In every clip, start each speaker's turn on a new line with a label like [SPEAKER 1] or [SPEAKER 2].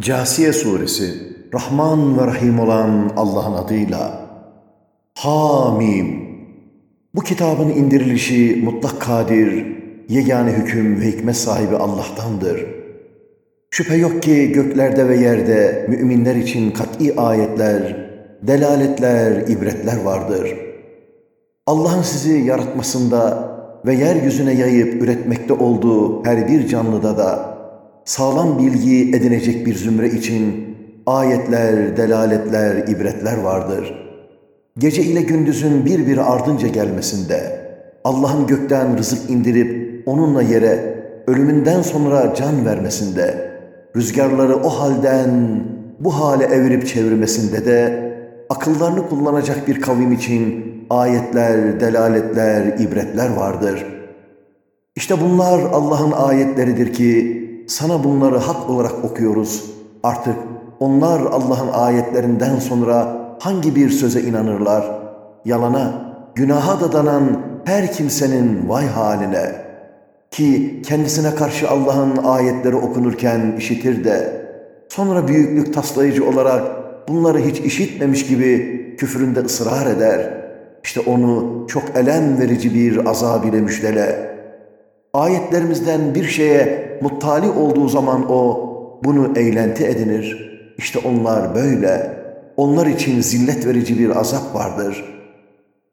[SPEAKER 1] Câsiye Suresi Rahman ve Rahim olan Allah'ın adıyla Hamim Bu kitabın indirilişi mutlak kadir, yegane hüküm ve hikmet sahibi Allah'tandır. Şüphe yok ki göklerde ve yerde müminler için kat'i ayetler, delaletler, ibretler vardır. Allah'ın sizi yaratmasında ve yeryüzüne yayıp üretmekte olduğu her bir canlıda da sağlam bilgi edinecek bir zümre için ayetler, delaletler, ibretler vardır. Gece ile gündüzün birbiri ardınca gelmesinde, Allah'ın gökten rızık indirip onunla yere ölümünden sonra can vermesinde, rüzgarları o halden bu hale evirip çevirmesinde de akıllarını kullanacak bir kavim için ayetler, delaletler, ibretler vardır. İşte bunlar Allah'ın ayetleridir ki sana bunları hak olarak okuyoruz. Artık onlar Allah'ın ayetlerinden sonra hangi bir söze inanırlar? Yalana, günaha dadanan her kimsenin vay haline. Ki kendisine karşı Allah'ın ayetleri okunurken işitir de, sonra büyüklük taslayıcı olarak bunları hiç işitmemiş gibi küfründe ısrar eder. İşte onu çok elem verici bir azab ile müjdele. Ayetlerimizden bir şeye muttali olduğu zaman o bunu eğlenti edinir. İşte onlar böyle. Onlar için zillet verici bir azap vardır.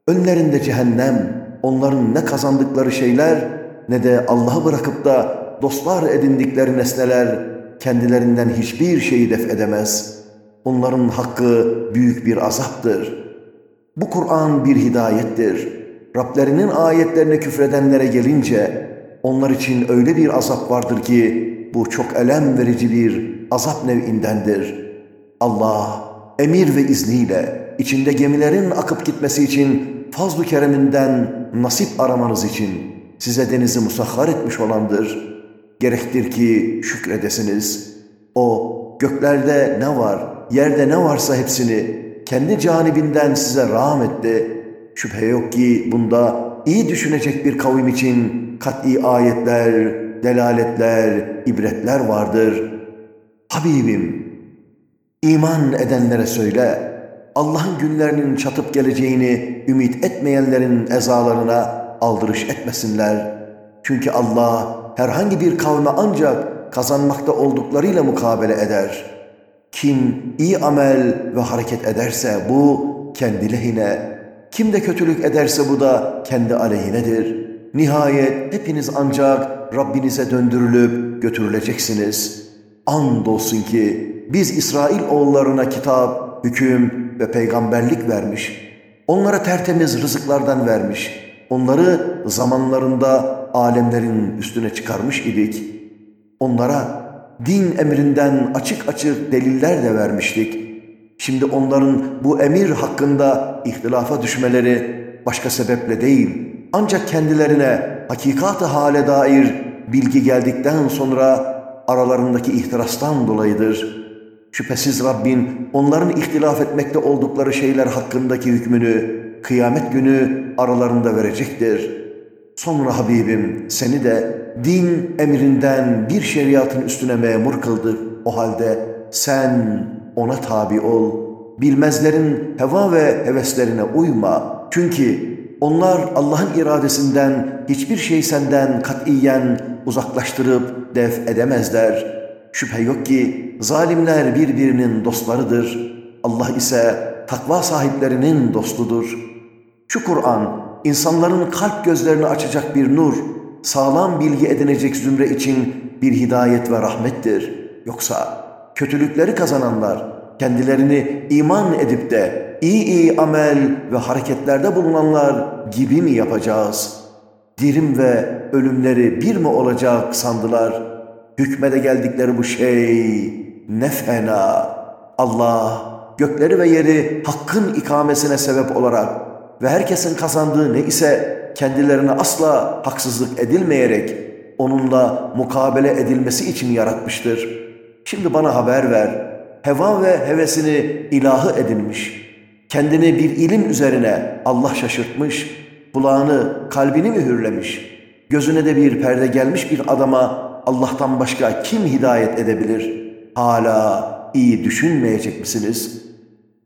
[SPEAKER 1] Önlerinde cehennem, onların ne kazandıkları şeyler ne de Allah'ı bırakıp da dostlar edindikleri nesneler kendilerinden hiçbir şeyi def edemez. Onların hakkı büyük bir azaptır. Bu Kur'an bir hidayettir. Rablerinin ayetlerine küfredenlere gelince onlar için öyle bir azap vardır ki bu çok elem verici bir azap nevindendir. Allah emir ve izniyle içinde gemilerin akıp gitmesi için fazl-ı kereminden nasip aramanız için size denizi musahhar etmiş olandır. Gerektir ki şükredesiniz. O göklerde ne var, yerde ne varsa hepsini kendi canibinden size rağm etti. Şüphe yok ki bunda iyi düşünecek bir kavim için kat'i ayetler, delaletler, ibretler vardır. Habibim, iman edenlere söyle, Allah'ın günlerinin çatıp geleceğini ümit etmeyenlerin ezalarına aldırış etmesinler. Çünkü Allah herhangi bir kavme ancak kazanmakta olduklarıyla mukabele eder. Kim iyi amel ve hareket ederse bu kendi lehine, kim de kötülük ederse bu da kendi aleyhinedir. Nihayet hepiniz ancak Rabbinize döndürülüp götürüleceksiniz. Andolsun ki biz İsrail oğullarına kitap, hüküm ve peygamberlik vermiş. Onlara tertemiz rızıklardan vermiş. Onları zamanlarında alemlerin üstüne çıkarmış idik. Onlara din emrinden açık açık deliller de vermiştik. Şimdi onların bu emir hakkında ihtilafa düşmeleri başka sebeple değil, ancak kendilerine hakikat-ı hale dair bilgi geldikten sonra aralarındaki ihtirastan dolayıdır. Şüphesiz Rabbin onların ihtilaf etmekte oldukları şeyler hakkındaki hükmünü kıyamet günü aralarında verecektir. Sonra Habibim seni de din emrinden bir şeriatın üstüne memur kıldı. O halde sen ona tabi ol. Bilmezlerin heva ve heveslerine uyma. Çünkü onlar Allah'ın iradesinden hiçbir şey senden katiyen uzaklaştırıp def edemezler. Şüphe yok ki zalimler birbirinin dostlarıdır. Allah ise takva sahiplerinin dostudur. Şu Kur'an insanların kalp gözlerini açacak bir nur, sağlam bilgi edinecek zümre için bir hidayet ve rahmettir. Yoksa kötülükleri kazananlar kendilerini iman edip de iyi iyi amel ve hareketlerde bulunanlar gibi mi yapacağız? Dirim ve ölümleri bir mi olacak sandılar? Hükmede geldikleri bu şey ne fena. Allah gökleri ve yeri hakkın ikamesine sebep olarak ve herkesin kazandığı ne ise kendilerine asla haksızlık edilmeyerek onunla mukabele edilmesi için yaratmıştır. Şimdi bana haber ver. Heva ve hevesini ilahı edinmiş.'' Kendini bir ilim üzerine Allah şaşırtmış, kulağını, kalbini mühürlemiş, gözüne de bir perde gelmiş bir adama Allah'tan başka kim hidayet edebilir? Hala iyi düşünmeyecek misiniz?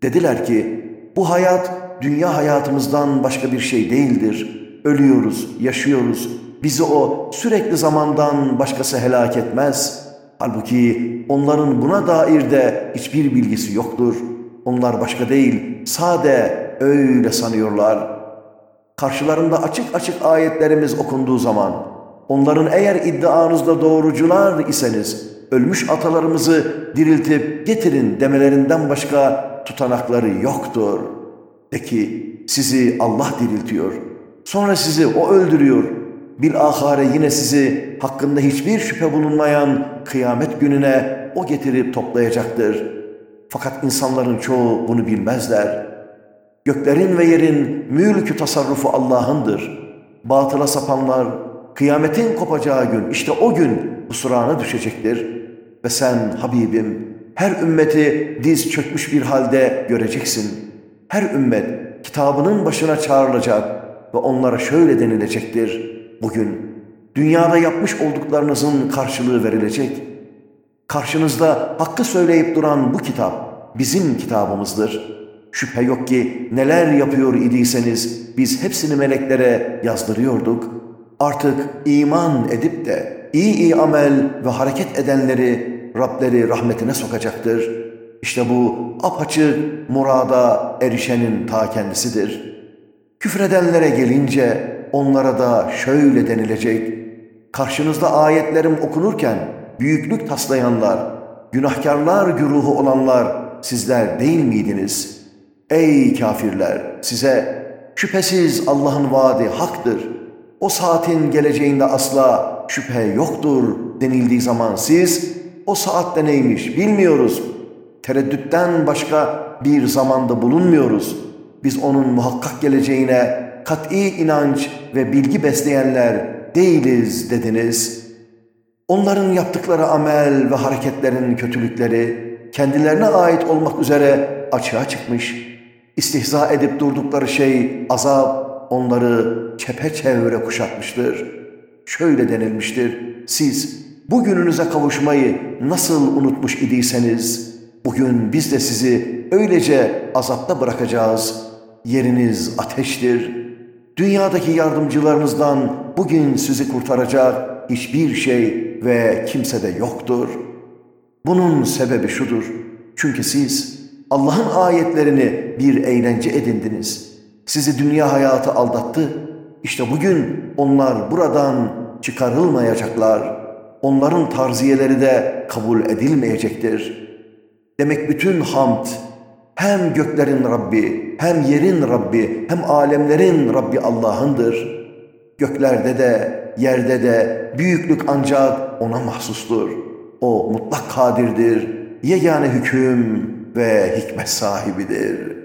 [SPEAKER 1] Dediler ki, bu hayat dünya hayatımızdan başka bir şey değildir. Ölüyoruz, yaşıyoruz. Bizi o sürekli zamandan başkası helak etmez. Halbuki onların buna dair de hiçbir bilgisi yoktur. Onlar başka değil, sade öyle sanıyorlar. Karşılarında açık açık ayetlerimiz okunduğu zaman, onların eğer iddianızda doğrucular iseniz, ölmüş atalarımızı diriltip getirin demelerinden başka tutanakları yoktur. De sizi Allah diriltiyor. Sonra sizi o öldürüyor. Bilahare yine sizi hakkında hiçbir şüphe bulunmayan kıyamet gününe o getirip toplayacaktır. Fakat insanların çoğu bunu bilmezler. Göklerin ve yerin mülkü tasarrufu Allah'ındır. Batıla sapanlar kıyametin kopacağı gün işte o gün husurana düşecektir. Ve sen Habibim her ümmeti diz çökmüş bir halde göreceksin. Her ümmet kitabının başına çağrılacak ve onlara şöyle denilecektir. Bugün dünyada yapmış olduklarınızın karşılığı verilecek. Karşınızda hakkı söyleyip duran bu kitap bizim kitabımızdır. Şüphe yok ki neler yapıyor idiyseniz biz hepsini meleklere yazdırıyorduk. Artık iman edip de iyi iyi amel ve hareket edenleri Rableri rahmetine sokacaktır. İşte bu apaçık murada erişenin ta kendisidir. Küfredenlere gelince onlara da şöyle denilecek. Karşınızda ayetlerim okunurken büyüklük taslayanlar, günahkarlar güruhu olanlar sizler değil miydiniz? Ey kafirler size şüphesiz Allah'ın vaadi haktır. O saatin geleceğinde asla şüphe yoktur denildiği zaman siz o saatte neymiş bilmiyoruz. Tereddütten başka bir zamanda bulunmuyoruz. Biz onun muhakkak geleceğine kat'i inanç ve bilgi besleyenler değiliz dediniz. Onların yaptıkları amel ve hareketlerin kötülükleri kendilerine ait olmak üzere açığa çıkmış. İstihza edip durdukları şey azap onları çepeçevre kuşatmıştır. Şöyle denilmiştir. Siz bugününüze kavuşmayı nasıl unutmuş idiyseniz, bugün biz de sizi öylece azapta bırakacağız. Yeriniz ateştir. Dünyadaki yardımcılarınızdan bugün sizi kurtaracak hiçbir şey ve kimse de yoktur. Bunun sebebi şudur. Çünkü siz Allah'ın ayetlerini bir eğlence edindiniz. Sizi dünya hayatı aldattı. İşte bugün onlar buradan çıkarılmayacaklar onların tarziyeleri de kabul edilmeyecektir. Demek bütün hamd hem göklerin Rabbi, hem yerin Rabbi, hem alemlerin Rabbi Allah'ındır. Göklerde de, yerde de büyüklük ancak O'na mahsustur. O mutlak kadirdir, yegane hüküm ve hikmet sahibidir.''